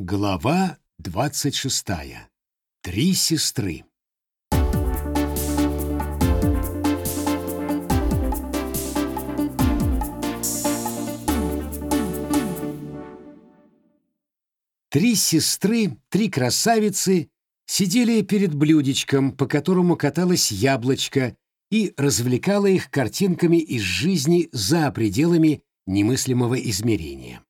Глава двадцать шестая. Три сестры. Три сестры, три красавицы сидели перед блюдечком, по которому каталось яблочко, и развлекала их картинками из жизни за пределами немыслимого измерения.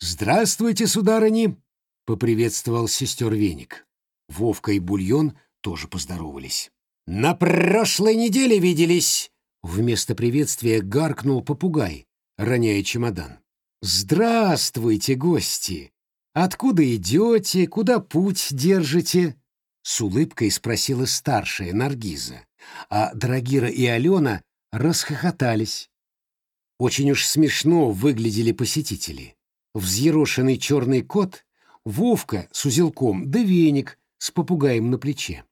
«Здравствуйте, сударыни!» — поприветствовал сестер Веник. Вовка и Бульон тоже поздоровались. «На прошлой неделе виделись!» Вместо приветствия гаркнул попугай, роняя чемодан. «Здравствуйте, гости! Откуда идете, куда путь держите?» С улыбкой спросила старшая Наргиза, а Драгира и Алена расхохотались. Очень уж смешно выглядели посетители взъерошенный черный кот, Вовка с узелком да веник с попугаем на плече.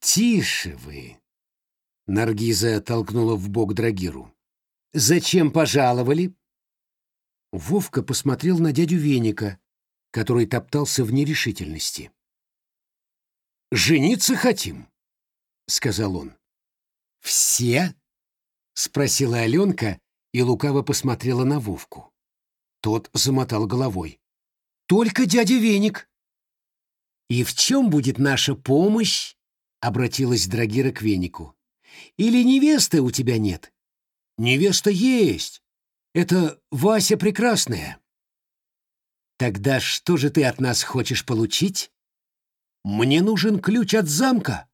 «Тише вы!» — Наргиза толкнула в бок Драгиру. «Зачем пожаловали?» Вовка посмотрел на дядю Веника, который топтался в нерешительности. «Жениться хотим», — сказал он. «Все?» — спросила Аленка и лукаво посмотрела на Вовку. Тот замотал головой. «Только дядя Веник». «И в чем будет наша помощь?» — обратилась Драгира к Венику. «Или невесты у тебя нет?» «Невеста есть. Это Вася Прекрасная». «Тогда что же ты от нас хочешь получить?» «Мне нужен ключ от замка».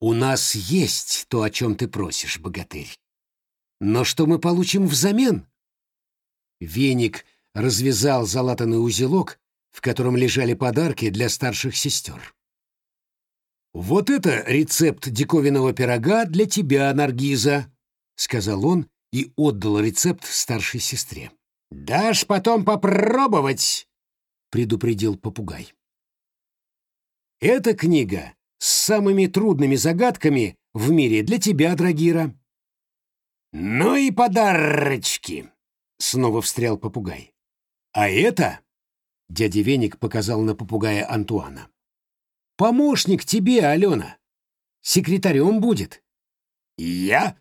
«У нас есть то, о чем ты просишь, богатырь. Но что мы получим взамен?» Веник развязал залатанный узелок, в котором лежали подарки для старших сестер. «Вот это рецепт диковинного пирога для тебя, Наргиза», — сказал он и отдал рецепт старшей сестре. «Дашь потом попробовать», — предупредил попугай. «Эта книга с самыми трудными загадками в мире для тебя, Драгира». «Ну и подарочки», — снова встрял попугай. «А это...» — дядя Веник показал на попугая Антуана. «Помощник тебе, Алена. Секретарем будет». «Я?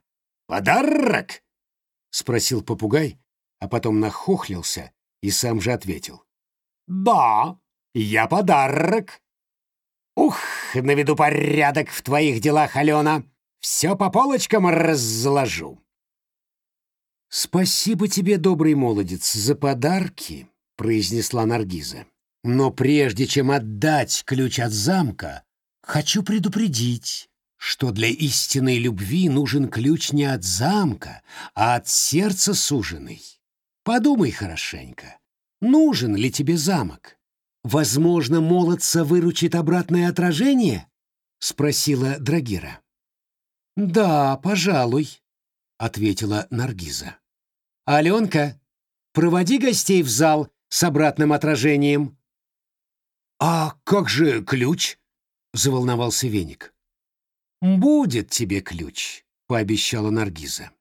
Подарок?» — спросил попугай, а потом нахохлился и сам же ответил. «Да, я подарок». «Ух, наведу порядок в твоих делах, Алена. Все по полочкам разложу». «Спасибо тебе, добрый молодец, за подарки», — произнесла Наргиза. «Но прежде чем отдать ключ от замка, хочу предупредить, что для истинной любви нужен ключ не от замка, а от сердца суженой. Подумай хорошенько, нужен ли тебе замок? Возможно, молодца выручит обратное отражение?» — спросила Драгира. «Да, пожалуй», — ответила Наргиза. «Аленка, проводи гостей в зал с обратным отражением». «А как же ключ?» — заволновался Веник. «Будет тебе ключ», — пообещала Наргиза.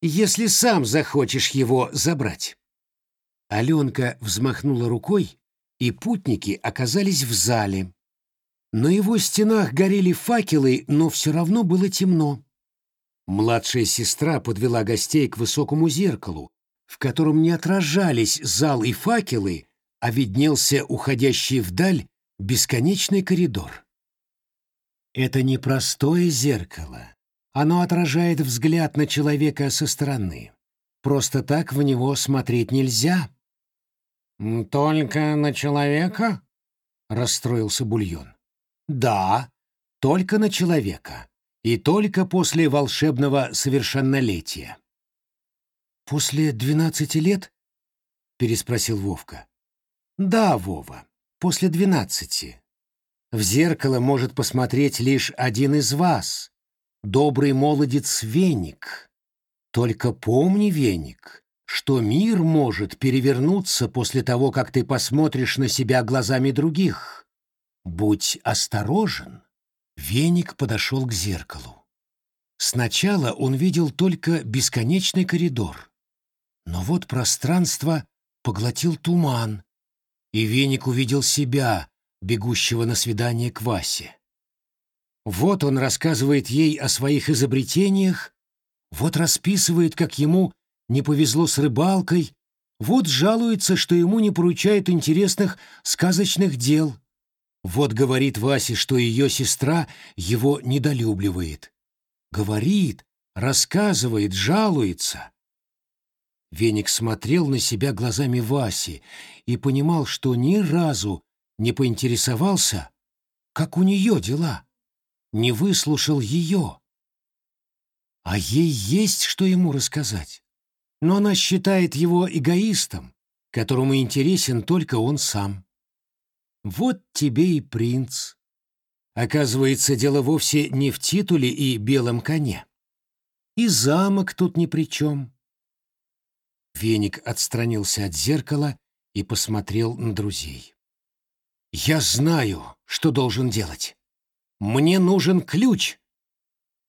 «Если сам захочешь его забрать». Аленка взмахнула рукой, и путники оказались в зале. На его стенах горели факелы, но все равно было темно. Младшая сестра подвела гостей к высокому зеркалу, в котором не отражались зал и факелы, а виднелся уходящий вдаль бесконечный коридор. Это не простое зеркало. Оно отражает взгляд на человека со стороны. Просто так в него смотреть нельзя. «Только на человека?» — расстроился Бульон. «Да, только на человека и только после волшебного совершеннолетия. «После двенадцати лет?» — переспросил Вовка. «Да, Вова, после двенадцати. В зеркало может посмотреть лишь один из вас, добрый молодец Веник. Только помни, Веник, что мир может перевернуться после того, как ты посмотришь на себя глазами других. Будь осторожен». Веник подошел к зеркалу. Сначала он видел только бесконечный коридор. Но вот пространство поглотил туман, и Веник увидел себя, бегущего на свидание к Васе. Вот он рассказывает ей о своих изобретениях, вот расписывает, как ему не повезло с рыбалкой, вот жалуется, что ему не поручают интересных сказочных дел. Вот говорит Васе, что ее сестра его недолюбливает. Говорит, рассказывает, жалуется. Веник смотрел на себя глазами Васи и понимал, что ни разу не поинтересовался, как у нее дела, не выслушал ее. А ей есть что ему рассказать. Но она считает его эгоистом, которому интересен только он сам. Вот тебе и принц. Оказывается, дело вовсе не в титуле и белом коне. И замок тут ни при чем. Веник отстранился от зеркала и посмотрел на друзей. «Я знаю, что должен делать. Мне нужен ключ».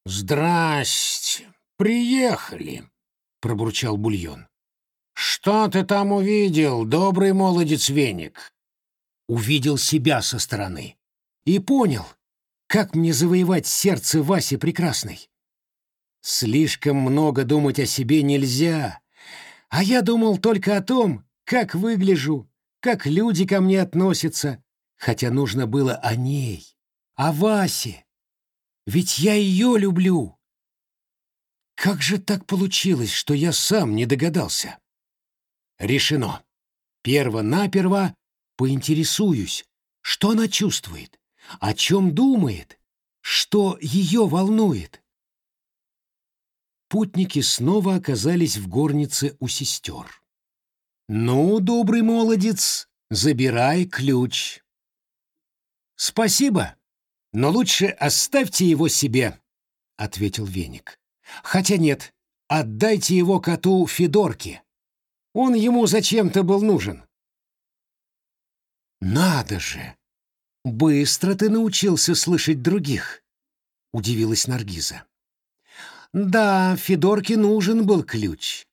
«Здрасте, приехали», — пробурчал Бульон. «Что ты там увидел, добрый молодец Веник?» Увидел себя со стороны и понял, как мне завоевать сердце Васи Прекрасной. Слишком много думать о себе нельзя, а я думал только о том, как выгляжу, как люди ко мне относятся, хотя нужно было о ней, о Васе. Ведь я ее люблю. Как же так получилось, что я сам не догадался? Решено. Перво-наперво поинтересуюсь, что она чувствует, о чем думает, что ее волнует. Путники снова оказались в горнице у сестер. «Ну, добрый молодец, забирай ключ». «Спасибо, но лучше оставьте его себе», — ответил Веник. «Хотя нет, отдайте его коту Федорке. Он ему зачем-то был нужен». «Надо же! Быстро ты научился слышать других», — удивилась Наргиза. «Да, Федорке нужен был ключ.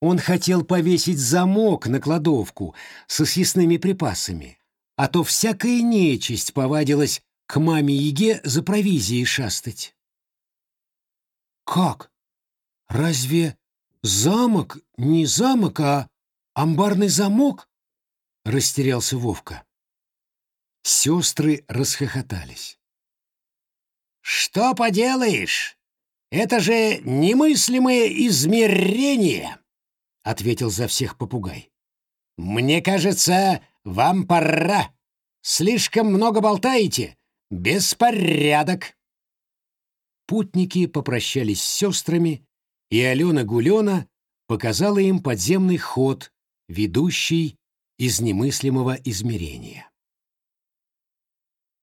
Он хотел повесить замок на кладовку со съестными припасами, а то всякая нечисть повадилась к маме-яге за провизией шастать. «Как? Разве замок не замок, а амбарный замок?» — растерялся Вовка. Сестры расхохотались. «Что поделаешь? Это же немыслимое измерение!» — ответил за всех попугай. «Мне кажется, вам пора. Слишком много болтаете. Беспорядок!» Путники попрощались с сестрами, и Алена Гулена показала им подземный ход, ведущий из немыслимого измерения.